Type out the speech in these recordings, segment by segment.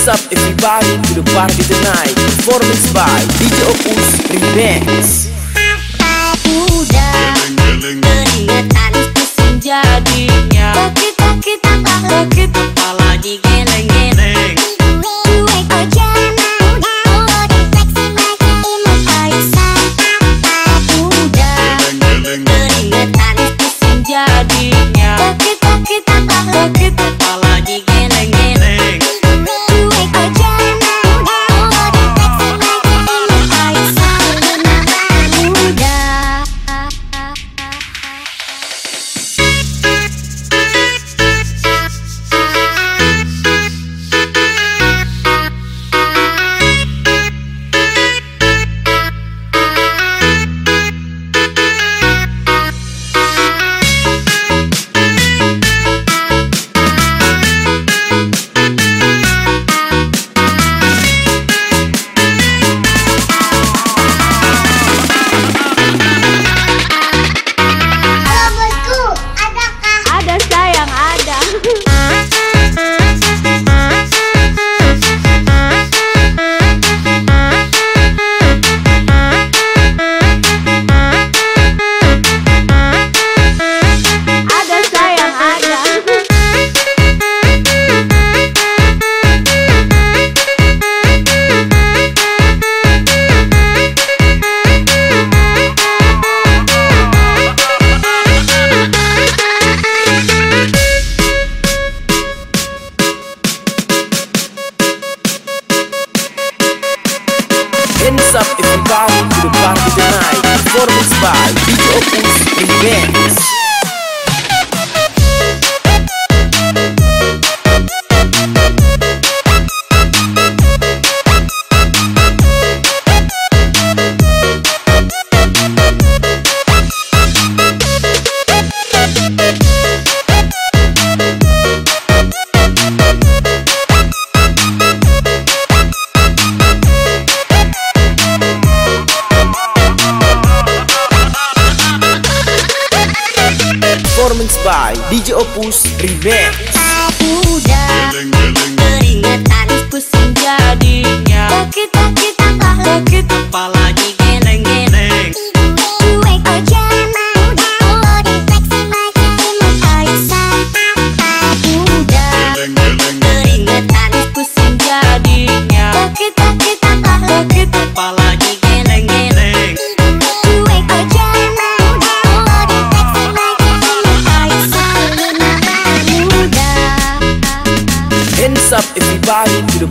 Hands up everybody? To the party tonight. Performance by DJ Opus Remix. Udah keringetan pusing jadinya. Sakit sakit tambah Sakit up everybody to the party tonight Performance by DJ Opus Remix by DJ Opus Remix. Udah keringetan pusing jadinya Sakit sakit tambah Sakit apalagi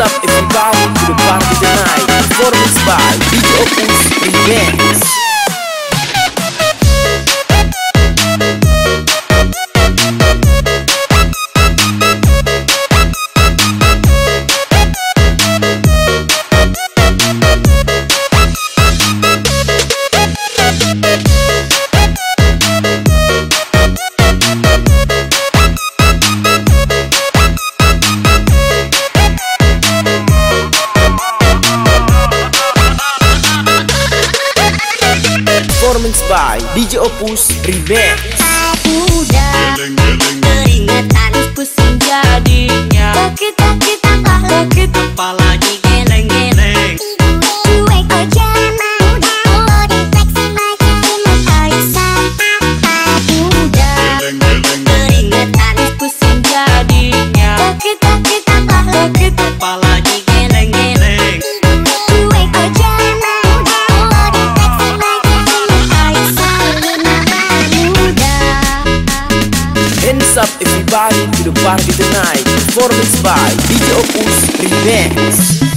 Up everybody to the party tonight. Performance by DJ Opus Remix performance by DJ Opus Remix teringat Peringatan pusing jadinya Sakit-sakit kepala Sakit lagi. Performance by DJ Opus Remix